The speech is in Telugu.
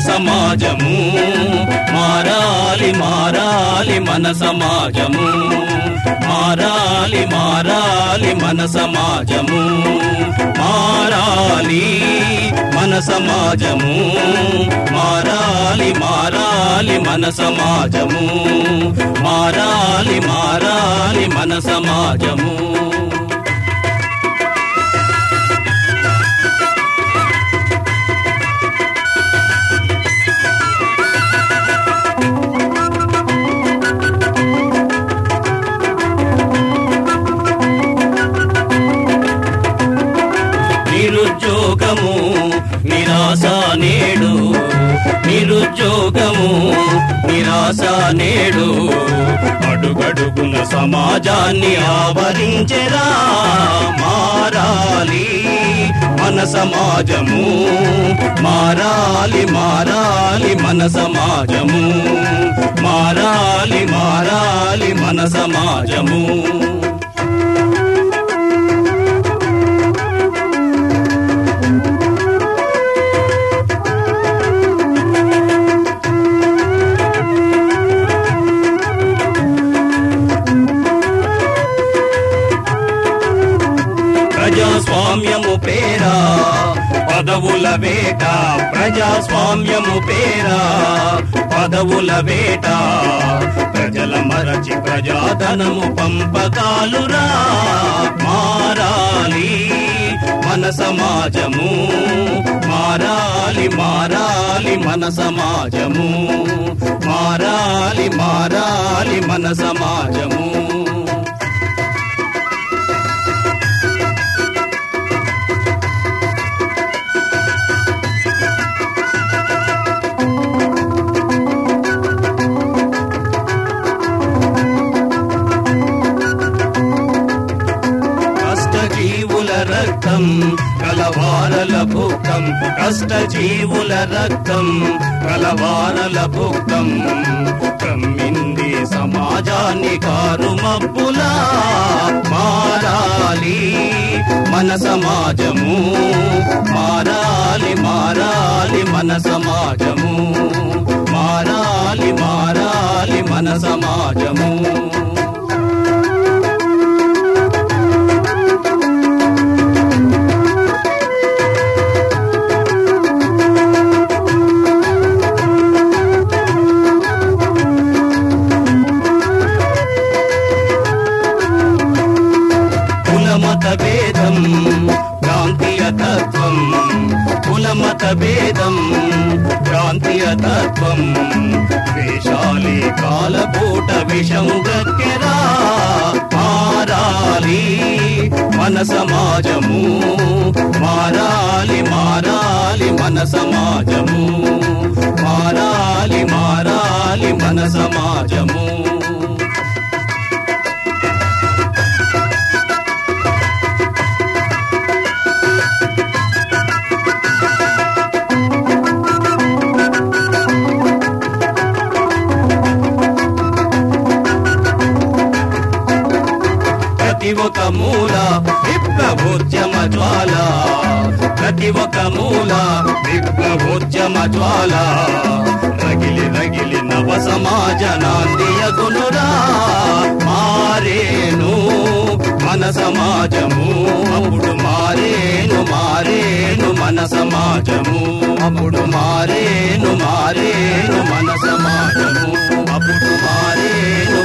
సమాజము. మారాలి మారాలి మన సమాజము. మారాలి మారాలి మన సమాజము. మారాలి మన సమాజము. మారాలి మారాలి మన సమాజము. మారాలి మారాలి మన సమాజము. నిరుద్యోగము నిరాశ నేడు. నిరుద్యోగము నిరాశ నేడు. అడుగడుగున సమాజాన్ని ఆవరించెరా మారాలి మన సమాజము. మారాలి మారాలి మన సమాజము. మారాలి మారాలి మన సమాజము. ప్రజాస్వామ్యము పేరా? పదవుల వేట ప్రజాస్వామ్యము పేరా? పదవుల వేట ప్రజల మరచి ప్రజాధనము పంపకాలురా. మారాలి మన సమాజము. మారాలి మారాలి మన సమాజము. మారాలి మారాలి మన సమాజము. రక్తం కలవారల భుక్తం కష్టజీవుల రక్తం కలవారల భుక్తం. కమ్మింది సమాజాన్ని కారు మబ్బులా మారాలి మన సమాజము. మారాలి మారాలి మన సమాజము. మారాలి మారాలి మన సమాజము. కులమత భేదం ప్రాంతీయ తత్వం వేషాలి కాలపూట విషం గక్కెరా మారాలి మన సమాజము మారాలి మారాలి మన సమాజము. జ్వాల. ప్రతి ఒక మూల విప్లవోద్యమ జ్వాల. రగిలి రగిలి నవ సమాజ నాందియగునురా మారేను మన సమాజము. అప్పుడు మారేను మారేను మన సమాజము. అప్పుడు మారేను మారేను మన సమాజము. అప్పుడు మారేను